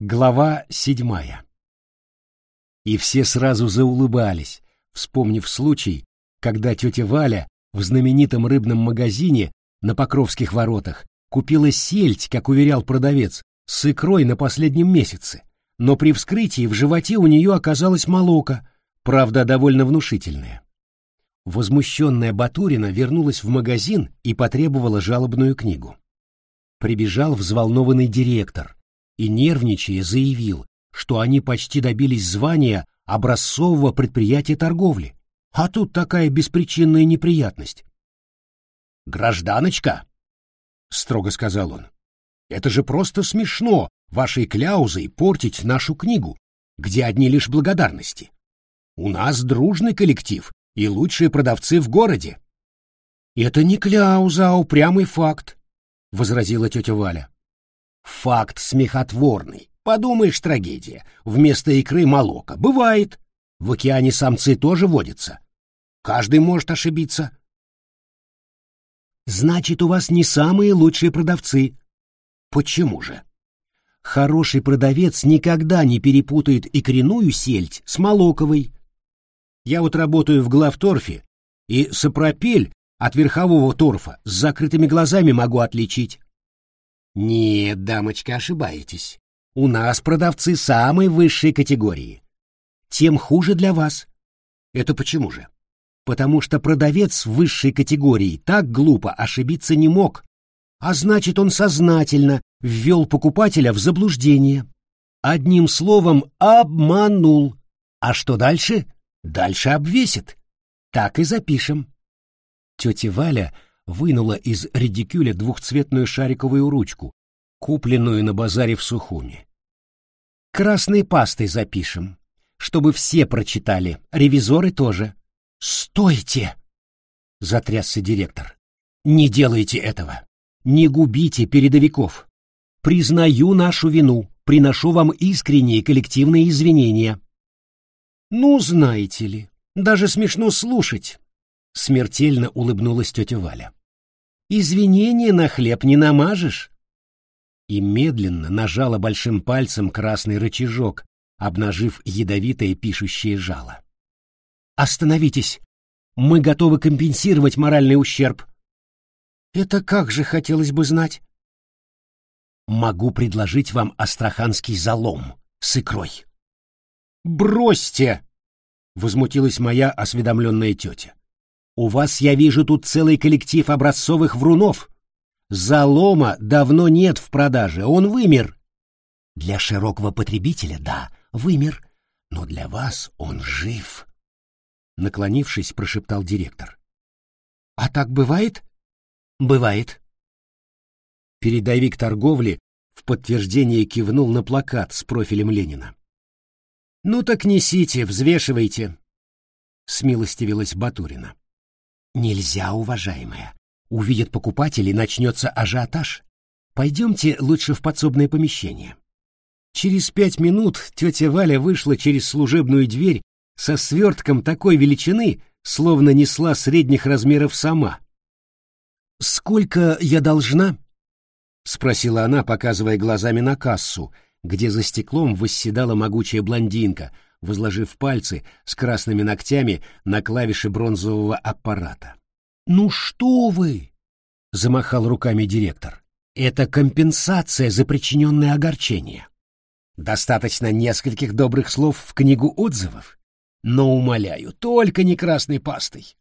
Глава седьмая. И все сразу заулыбались, вспомнив случай, когда тетя Валя в знаменитом рыбном магазине на Покровских воротах купила сельдь, как уверял продавец, с икрой на последнем месяце, но при вскрытии в животе у нее оказалось молоко, правда, довольно внушительное. Возмущенная Батурина вернулась в магазин и потребовала жалобную книгу. Прибежал взволнованный директор, и, нервничая, заявил, что они почти добились звания образцового предприятия торговли. А тут такая беспричинная неприятность. «Гражданочка», — строго сказал он, — «это же просто смешно вашей кляузой портить нашу книгу, где одни лишь благодарности. У нас дружный коллектив и лучшие продавцы в городе». «Это не кляуза, а упрямый факт», — возразила тетя Валя. Факт смехотворный. Подумаешь, трагедия. Вместо икры молока. Бывает. В океане самцы тоже водятся. Каждый может ошибиться. Значит, у вас не самые лучшие продавцы. Почему же? Хороший продавец никогда не перепутает икряную сельдь с молоковой. Я вот работаю в главторфе, и сапропель от верхового торфа с закрытыми глазами могу отличить. Нет, дамочка, ошибаетесь. У нас продавцы самой высшей категории. Тем хуже для вас. Это почему же? Потому что продавец высшей категории так глупо ошибиться не мог, а значит, он сознательно ввел покупателя в заблуждение. Одним словом, обманул. А что дальше? Дальше обвесит. Так и запишем. Тетя Валя вынула из редикюля двухцветную шариковую ручку, купленную на базаре в Сухуми. Красной пастой запишем, чтобы все прочитали, ревизоры тоже. Стойте! Затрясся директор. Не делайте этого. Не губите передовиков. Признаю нашу вину, приношу вам искренние коллективные извинения. Ну, знаете ли, даже смешно слушать. Смертельно улыбнулась тетя Валя. Извинения на хлеб не намажешь. И медленно нажала большим пальцем красный рычажок, обнажив ядовитое пишущее жало. Остановитесь. Мы готовы компенсировать моральный ущерб. Это как же хотелось бы знать? Могу предложить вам астраханский залом с икрой. Бросьте! Возмутилась моя осведомленная тетя. У вас, я вижу, тут целый коллектив образцовых врунов. Залома давно нет в продаже, он вымер. Для широкого потребителя, да, вымер, но для вас он жив. Наклонившись, прошептал директор. А так бывает? Бывает. Передовик торговли в подтверждение кивнул на плакат с профилем Ленина. «Ну так несите, взвешивайте», — смилостивилась Батурина. Нельзя, уважаемая. Увидят покупатели, начнется ажиотаж. Пойдемте лучше в подсобное помещение. Через пять минут тетя Валя вышла через служебную дверь со свертком такой величины, словно несла средних размеров сама. «Сколько я должна?» — спросила она, показывая глазами на кассу, где за стеклом восседала могучая блондинка — возложив пальцы с красными ногтями на клавиши бронзового аппарата. «Ну что вы!» — замахал руками директор. «Это компенсация за причиненное огорчение. Достаточно нескольких добрых слов в книгу отзывов, но, умоляю, только не красной пастой.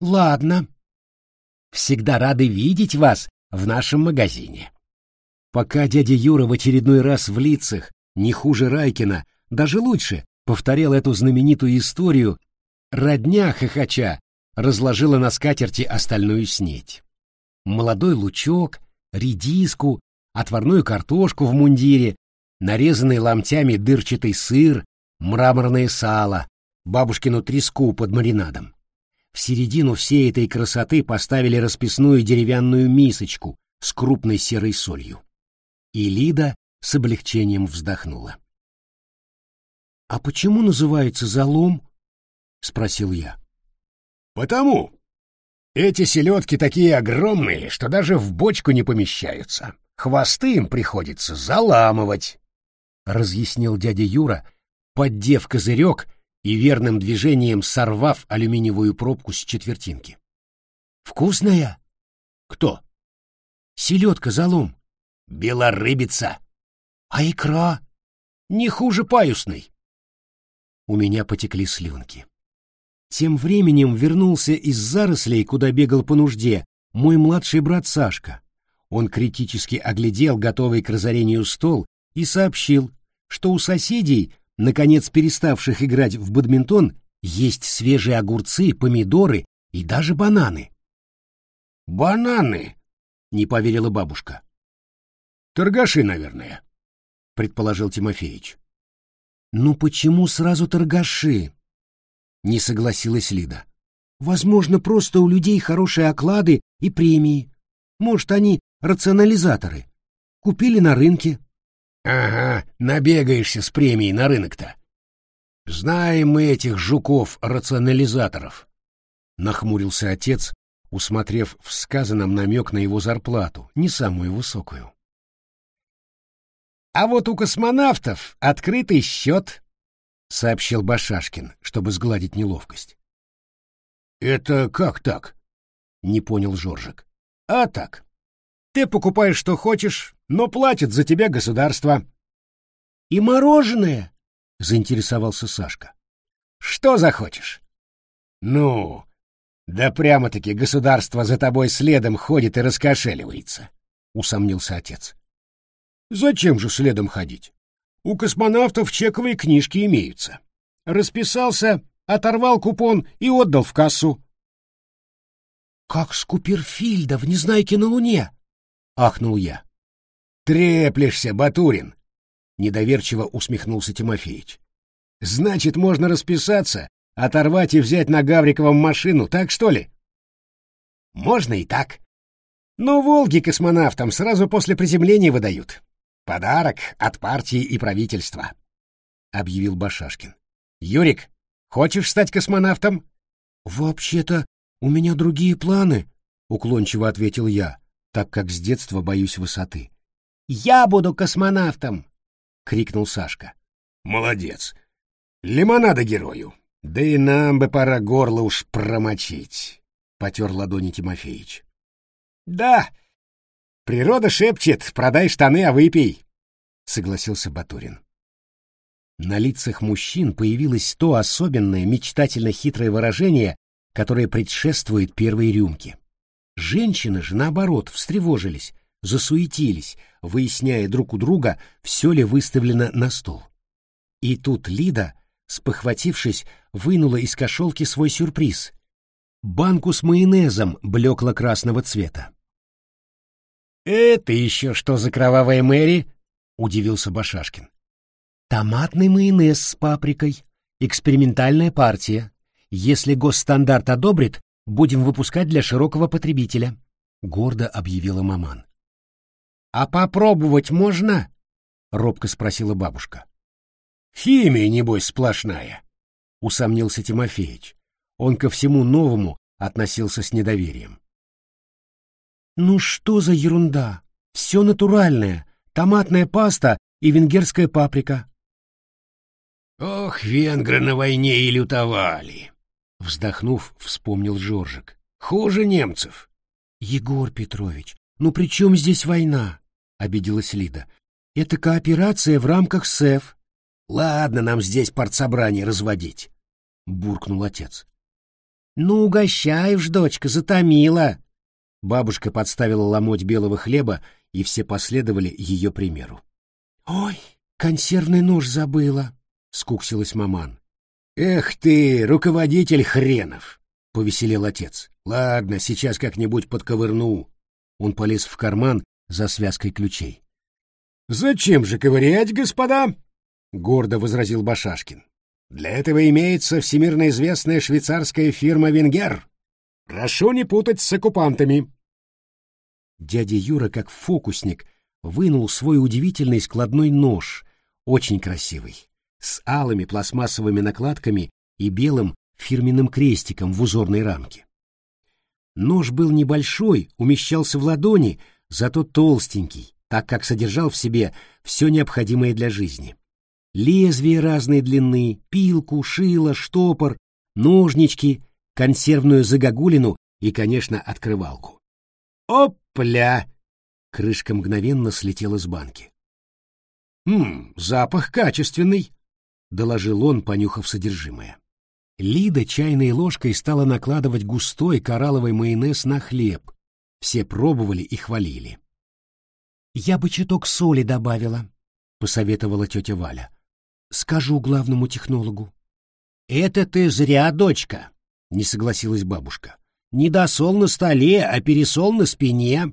Ладно. Всегда рады видеть вас в нашем магазине». Пока дядя Юра в очередной раз в лицах, не хуже Райкина, даже лучше, повторял эту знаменитую историю, родня хохоча разложила на скатерти остальную снеть. Молодой лучок, редиску, отварную картошку в мундире, нарезанный ломтями дырчатый сыр, мраморное сало, бабушкину треску под маринадом. В середину всей этой красоты поставили расписную деревянную мисочку с крупной серой солью. И Лида с облегчением вздохнула. «А почему называется залом?» — спросил я. «Потому. Эти селедки такие огромные, что даже в бочку не помещаются. Хвосты им приходится заламывать». разъяснил дядя Юра, поддев козырек и верным движением сорвав алюминиевую пробку с четвертинки. «Вкусная?» «Кто?» «Селедка залом». «Белорыбица». «А икра?» «Не хуже паюсной». У меня потекли слюнки. Тем временем вернулся из зарослей, куда бегал по нужде, мой младший брат Сашка. Он критически оглядел готовый к разорению стол и сообщил, что у соседей наконец переставших играть в бадминтон, есть свежие огурцы, помидоры и даже бананы. «Бананы!» — не поверила бабушка. «Торгаши, наверное», — предположил Тимофеич. «Ну почему сразу торгаши?» — не согласилась Лида. «Возможно, просто у людей хорошие оклады и премии. Может, они рационализаторы. Купили на рынке, Ага, набегаешься с премией на рынок-то. Знаем мы этих жуков-рационализаторов. Нахмурился отец, усмотрев в сказанном намек на его зарплату, не самую высокую. А вот у космонавтов открытый счет, сообщил Башашкин, чтобы сгладить неловкость. Это как так? Не понял Жоржик. А так. Ты покупаешь, что хочешь, но платит за тебя государство. — И мороженое? — заинтересовался Сашка. — Что захочешь? — Ну, да прямо-таки государство за тобой следом ходит и раскошеливается, — усомнился отец. — Зачем же следом ходить? У космонавтов чековые книжки имеются. Расписался, оторвал купон и отдал в кассу. — Как с Куперфильда в «Незнайке на Луне», — ахнул я. Треплешься, Батурин, недоверчиво усмехнулся Тимофеич. Значит, можно расписаться, оторвать и взять на Гавриковом машину, так что ли? Можно и так. Но Волги космонавтам сразу после приземления выдают. Подарок от партии и правительства, объявил Башашкин. Юрик, хочешь стать космонавтом? Вообще-то у меня другие планы, уклончиво ответил я, так как с детства боюсь высоты. Я буду космонавтом!» — крикнул Сашка. «Молодец! Лимонада герою! Да и нам бы пора горло уж промочить!» — потер ладони Тимофеич. «Да! Природа шепчет, продай штаны, а выпей!» — согласился Батурин. На лицах мужчин появилось то особенное мечтательно-хитрое выражение, которое предшествует первой рюмке. Женщины же, наоборот, встревожились, засуетились, выясняя друг у друга, все ли выставлено на стол. И тут Лида, спохватившись, вынула из кошелки свой сюрприз — банку с майонезом блекло-красного цвета. «Это еще что за кровавая Мэри?» — удивился Башашкин. «Томатный майонез с паприкой. Экспериментальная партия. Если госстандарт одобрит, будем выпускать для широкого потребителя», — гордо объявила маман. «А попробовать можно?» — робко спросила бабушка. «Химия, небось, сплошная», — усомнился Тимофеич. Он ко всему новому относился с недоверием. «Ну что за ерунда? Все натуральное. Томатная паста и венгерская паприка». «Ох, венгры на войне и лютовали!» Вздохнув, вспомнил Жоржик. «Хуже немцев». «Егор Петрович, ну при чем здесь война?» — обиделась Лида. «Это кооперация в рамках СЭФ». «Ладно нам здесь партсобрание разводить», — буркнул отец. «Ну, угощаешь, дочка, затомила». Бабушка подставила ломоть белого хлеба, и все последовали ее примеру. «Ой, консервный нож забыла», — скуксилась маман. «Эх ты, руководитель хренов!» — повеселел отец. «Ладно, сейчас как-нибудь подковырну». Он полез в карман за связкой ключей. «Зачем же ковырять, господа?» — гордо возразил Башашкин. «Для этого имеется всемирно известная швейцарская фирма «Венгер». Прошу не путать с оккупантами». Дядя Юра, как фокусник, вынул свой удивительный складной нож, очень красивый, с алыми пластмассовыми накладками и белым фирменным крестиком в узорной рамке. Нож был небольшой, умещался в ладони, зато толстенький, так как содержал в себе все необходимое для жизни. лезвия разной длины, пилку, шило, штопор, ножнички, консервную загогулину и, конечно, открывалку. Опля! Крышка мгновенно слетела с банки. «Хм, запах качественный», — доложил он, понюхав содержимое. Лида чайной ложкой стала накладывать густой коралловый майонез на хлеб. Все пробовали и хвалили. «Я бы чуток соли добавила», — посоветовала тетя Валя. «Скажу главному технологу». «Это ты зря, дочка», — не согласилась бабушка. «Не досол на столе, а пересол на спине».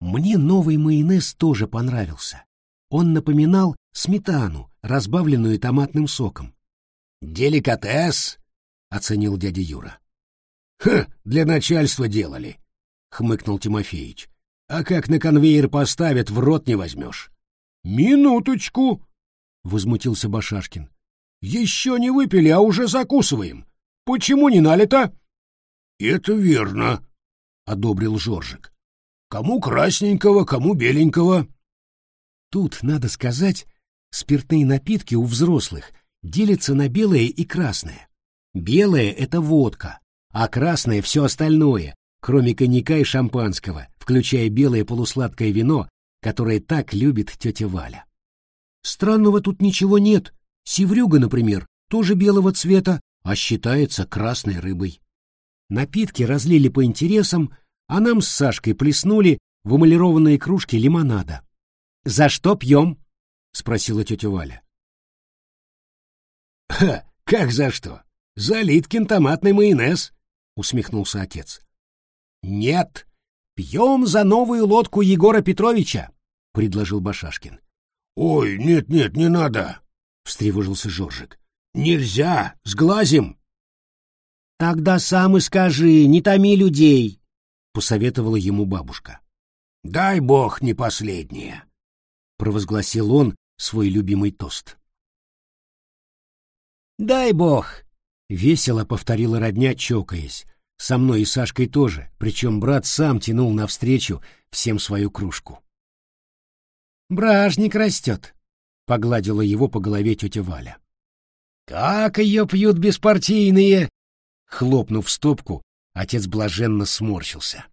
Мне новый майонез тоже понравился. Он напоминал сметану, разбавленную томатным соком. «Деликатес!» — оценил дядя Юра. «Ха, для начальства делали!» — хмыкнул Тимофеич. «А как на конвейер поставят, в рот не возьмешь». «Минуточку!» — возмутился Башашкин. «Еще не выпили, а уже закусываем. Почему не налито?» «Это верно», — одобрил Жоржик. «Кому красненького, кому беленького». Тут, надо сказать, спиртные напитки у взрослых делятся на белое и красное. Белое — это водка, а красное — все остальное, кроме коньяка и шампанского, включая белое полусладкое вино, которое так любит тетя Валя. Странного тут ничего нет. Севрюга, например, тоже белого цвета, а считается красной рыбой. Напитки разлили по интересам, а нам с Сашкой плеснули в эмалированные кружки лимонада. «За что пьем?» — спросила тетя Валя. «Ха, как за что? За Литкин томатный майонез!» — усмехнулся отец. «Нет, пьем за новую лодку Егора Петровича!» — предложил Башашкин. «Ой, нет-нет, не надо!» — встревожился Жоржик. «Нельзя, сглазим!» «Тогда сам и скажи, не томи людей!» — посоветовала ему бабушка. «Дай бог не последнее!» провозгласил он свой любимый тост. «Дай бог!» — весело повторила родня, чокаясь. Со мной и Сашкой тоже, причем брат сам тянул навстречу всем свою кружку. «Бражник растет», — погладила его по голове тетя Валя. «Как ее пьют беспартийные!» Хлопнув стопку, отец блаженно сморщился.